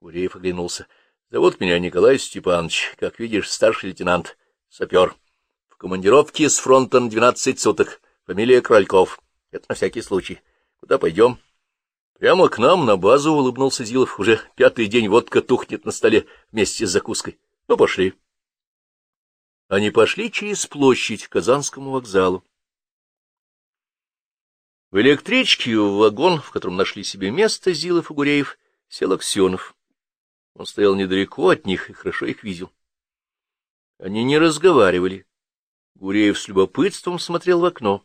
Гуреев оглянулся. — Зовут меня Николай Степанович, как видишь, старший лейтенант, сапер. В командировке с фронта на двенадцать суток. Фамилия Крольков. Это на всякий случай. Куда пойдем? — Прямо к нам, на базу, — улыбнулся Зилов. Уже пятый день водка тухнет на столе вместе с закуской. Ну, пошли. Они пошли через площадь к Казанскому вокзалу. В электричке в вагон, в котором нашли себе место Зилов и Гуреев, сел Аксенов. Он стоял недалеко от них и хорошо их видел. Они не разговаривали. Гуреев с любопытством смотрел в окно.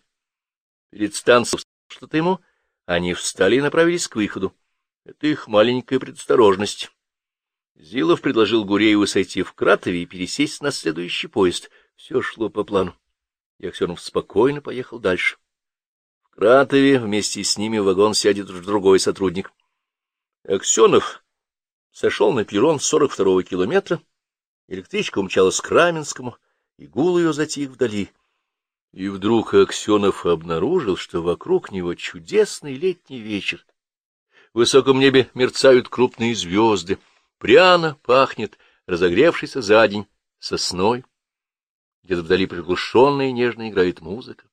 Перед станцией что-то ему, они встали и направились к выходу. Это их маленькая предосторожность. Зилов предложил Гурееву сойти в Кратове и пересесть на следующий поезд. Все шло по плану. И Аксенов спокойно поехал дальше. В Кратове вместе с ними в вагон сядет другой сотрудник. Аксенов сошел на перрон 42-го километра, электричка умчалась к Раменскому, и гул ее затих вдали. И вдруг Аксенов обнаружил, что вокруг него чудесный летний вечер. В высоком небе мерцают крупные звезды, Пряно пахнет разогревшийся за день сосной. Где-то вдали приглушенная и нежно играет музыка.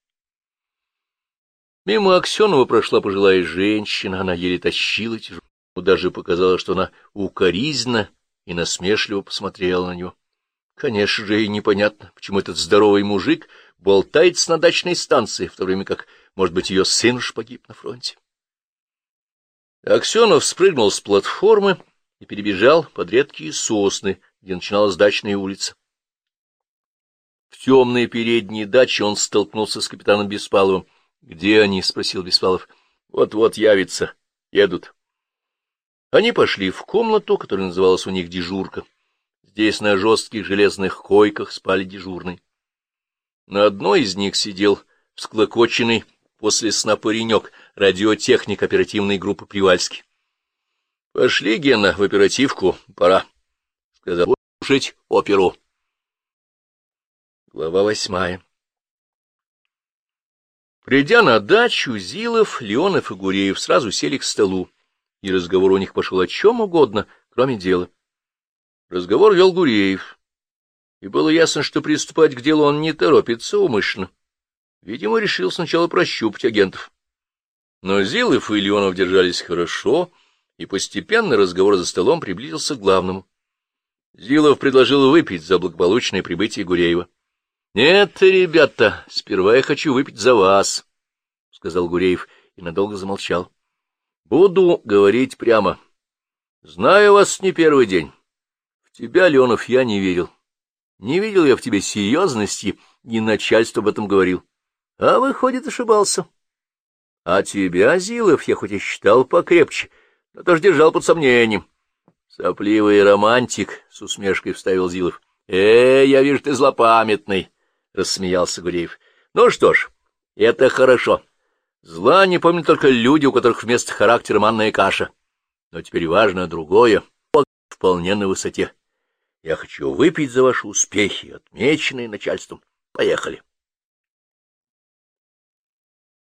Мимо Аксенова прошла пожилая женщина, она еле тащила тяжело. Даже показалось, что она укоризненно и насмешливо посмотрела на него. Конечно же, и непонятно, почему этот здоровый мужик болтается на дачной станции, в то время как, может быть, ее сын уж погиб на фронте. Аксенов спрыгнул с платформы и перебежал под редкие сосны, где начиналась дачная улица. В темной передней даче он столкнулся с капитаном Беспаловым. — Где они? — спросил Беспалов. Вот — Вот-вот явится. Едут. Они пошли в комнату, которая называлась у них дежурка. Здесь на жестких железных койках спали дежурные. На одной из них сидел всклокоченный после сна паренек, радиотехник оперативной группы Привальский. — Пошли, Гена, в оперативку, пора, — сказал слушать оперу. Глава восьмая Придя на дачу, Зилов, Леонов и Гуреев сразу сели к столу, и разговор у них пошел о чем угодно, кроме дела. Разговор вел Гуреев, и было ясно, что приступать к делу он не торопится умышленно. Видимо, решил сначала прощупать агентов. Но Зилов и Леонов держались хорошо, — и постепенно разговор за столом приблизился к главному. Зилов предложил выпить за благополучное прибытие Гуреева. — Нет, ребята, сперва я хочу выпить за вас, — сказал Гуреев и надолго замолчал. — Буду говорить прямо. Знаю вас не первый день. В тебя, Леонов, я не верил. Не видел я в тебе серьезности, и начальство об этом говорил. А, выходит, ошибался. А тебя, Зилов, я хоть и считал покрепче, — но тоже держал под сомнением. Сопливый романтик, — с усмешкой вставил Зилов. — Э, я вижу, ты злопамятный, — рассмеялся Гуреев. — Ну что ж, это хорошо. Зла не помнят только люди, у которых вместо характера манная каша. Но теперь важно другое. Вполне на высоте. Я хочу выпить за ваши успехи, отмеченные начальством. Поехали.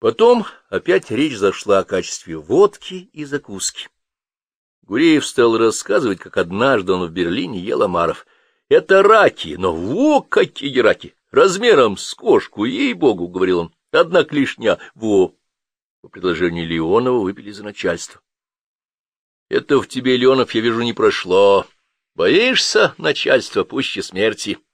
Потом опять речь зашла о качестве водки и закуски. Гуреев стал рассказывать, как однажды он в Берлине ел омаров. Это раки, но во какие раки! Размером с кошку, ей-богу, — говорил он, — одна клешня, во! По предложению Леонова выпили за начальство. Это в тебе, Леонов, я вижу, не прошло. Боишься начальства пуще смерти.